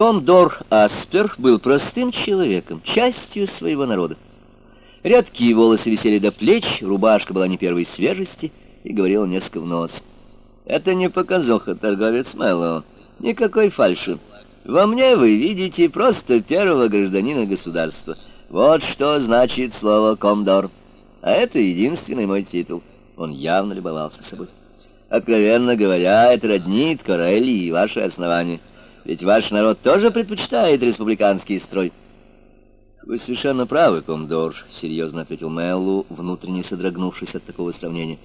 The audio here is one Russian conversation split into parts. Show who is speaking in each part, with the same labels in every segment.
Speaker 1: Комдор Аспер был простым человеком, частью своего народа. Редкие волосы висели до плеч, рубашка была не первой свежести и говорила несколько в нос. «Это не показуха, торговец Мэллоу. Никакой фальши. Во мне вы видите просто первого гражданина государства. Вот что значит слово «комдор». А это единственный мой титул. Он явно любовался собой. Откровенно говоря, это роднит Корелли и ваши основания. Ведь ваш народ тоже предпочитает республиканский строй. Вы совершенно правы, комдор, серьезно ответил Мэллу, внутренне содрогнувшись от такого сравнения.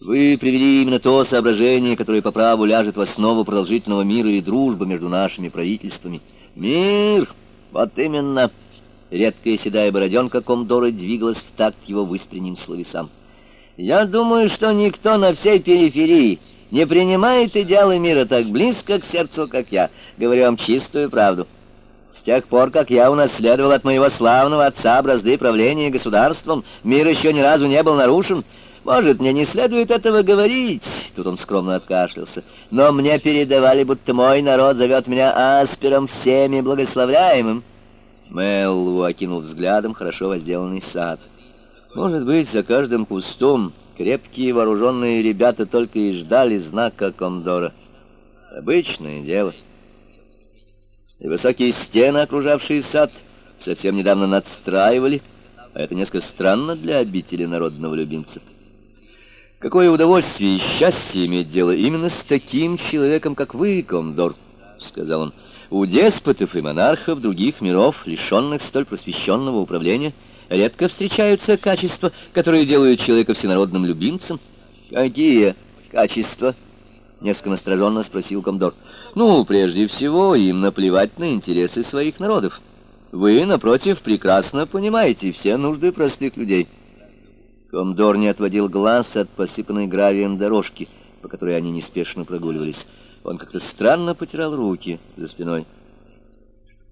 Speaker 1: Вы привели именно то соображение, которое по праву ляжет в основу продолжительного мира и дружбы между нашими правительствами. Мир! Вот именно! Редкая седая бороденка комдора двигалась в такт его выспренним словесам. Я думаю, что никто на всей периферии не принимает идеалы мира так близко к сердцу, как я. Говорю вам чистую правду. С тех пор, как я унаследовал от моего славного отца бразды правления государством, мир еще ни разу не был нарушен. Может, мне не следует этого говорить, тут он скромно откашлялся, но мне передавали, будто мой народ зовет меня Аспером всеми благословляемым. Мэллу окинул взглядом хорошо возделанный сад. Может быть, за каждым кустом Крепкие вооруженные ребята только и ждали знака Комдора. Обычное дело. И высокие стены, окружавшие сад, совсем недавно надстраивали, а это несколько странно для обители народного любимца. Какое удовольствие и счастье иметь дело именно с таким человеком, как вы, Комдор, — сказал он. У деспотов и монархов других миров, лишенных столь просвещенного управления, — редко встречаются качества, которые делают человека всенародным любимцем. Какие качества? Несколько настороженно спросил Комдор. Ну, прежде всего, им наплевать на интересы своих народов. Вы, напротив, прекрасно понимаете все нужды простых людей. Комдор не отводил глаз от посыпанной гравием дорожки, по которой они неспешно прогуливались. Он как-то странно потирал руки за спиной.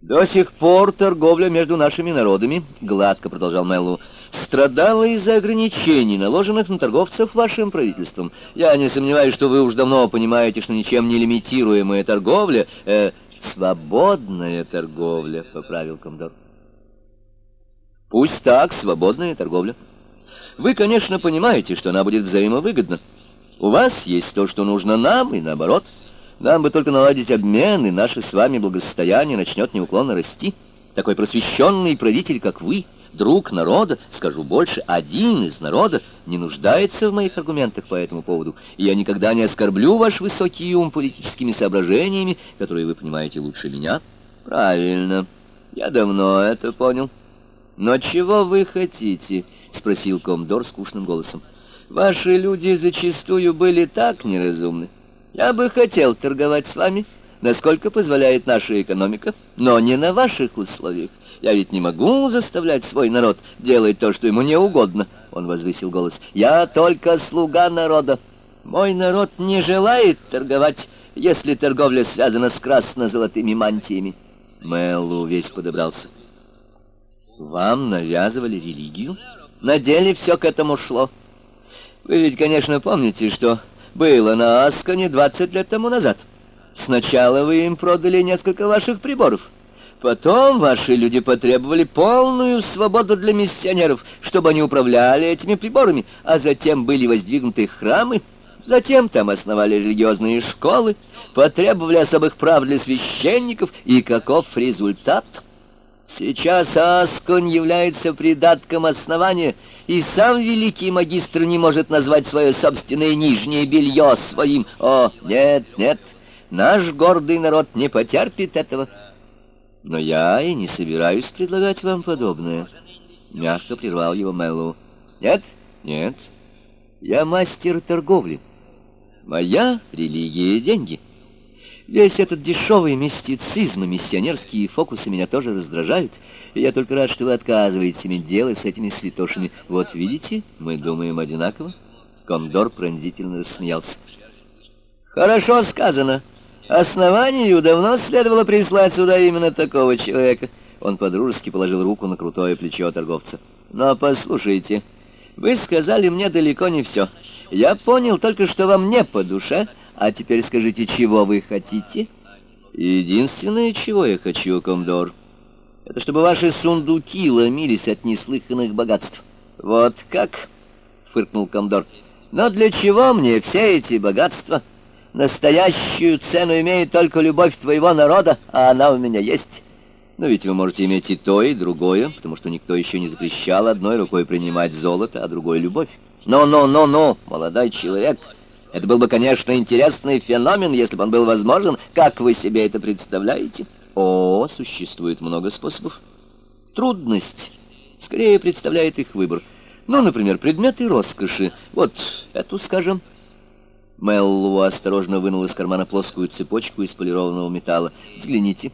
Speaker 1: До сих пор торговля между нашими народами, гладко продолжал Мэллоу, страдала из-за ограничений, наложенных на торговцев вашим правительством. Я не сомневаюсь, что вы уж давно понимаете, что ничем не лимитируемая торговля, э, свободная торговля, поправил Комдор. Пусть так, свободная торговля. Вы, конечно, понимаете, что она будет взаимовыгодна. У вас есть то, что нужно нам, и наоборот — нам бы только наладить обмен, и наше с вами благосостояние начнет неуклонно расти. Такой просвещенный правитель, как вы, друг народа, скажу больше, один из народа, не нуждается в моих аргументах по этому поводу, и я никогда не оскорблю ваш высокий ум политическими соображениями, которые вы понимаете лучше меня. Правильно, я давно это понял. Но чего вы хотите? — спросил комдор скучным голосом. Ваши люди зачастую были так неразумны. Я бы хотел торговать с вами, насколько позволяет наша экономика, но не на ваших условиях. Я ведь не могу заставлять свой народ делать то, что ему не угодно. Он возвысил голос. Я только слуга народа. Мой народ не желает торговать, если торговля связана с красно-золотыми мантиями. Мэллоу весь подобрался. Вам навязывали религию? На деле все к этому шло. Вы ведь, конечно, помните, что было на Асконе 20 лет тому назад. Сначала вы им продали несколько ваших приборов. Потом ваши люди потребовали полную свободу для миссионеров, чтобы они управляли этими приборами, а затем были воздвигнуты храмы, затем там основали религиозные школы, потребовали особых прав для священников, и каков результат? Сейчас Аскон является придатком основания, и сам великий магистр не может назвать свое собственное нижнее белье своим. О, нет, нет, наш гордый народ не потерпит этого. Но я и не собираюсь предлагать вам подобное. Мягко прервал его Мэллоу. Нет, нет, я мастер торговли. Моя религия — деньги. Весь этот дешевый мистицизм и миссионерские фокусы меня тоже раздражают, и я только рад, что вы отказываетесь иметь дело с этими святошами. Вот видите, мы думаем одинаково. Кондор пронзительно рассмеялся. Хорошо сказано. Основанию давно следовало прислать сюда именно такого человека. Он подружески положил руку на крутое плечо торговца. Но послушайте, вы сказали мне далеко не все. Я понял только, что вам не по душе, а теперь скажите, чего вы хотите? Единственное, чего я хочу, комдор, это чтобы ваши сундуки ломились от неслыханных богатств. Вот как, фыркнул комдор. Но для чего мне все эти богатства? Настоящую цену имеет только любовь твоего народа, а она у меня есть. Но ведь вы можете иметь и то, и другое, потому что никто еще не запрещал одной рукой принимать золото, а другой — любовь. Но-но-но-но, молодой человек, это был бы, конечно, интересный феномен, если бы он был возможен. Как вы себе это представляете? О, существует много способов. Трудность скорее представляет их выбор. Ну, например, предметы роскоши. Вот эту, скажем. Меллу осторожно вынул из кармана плоскую цепочку из полированного металла. Взгляните.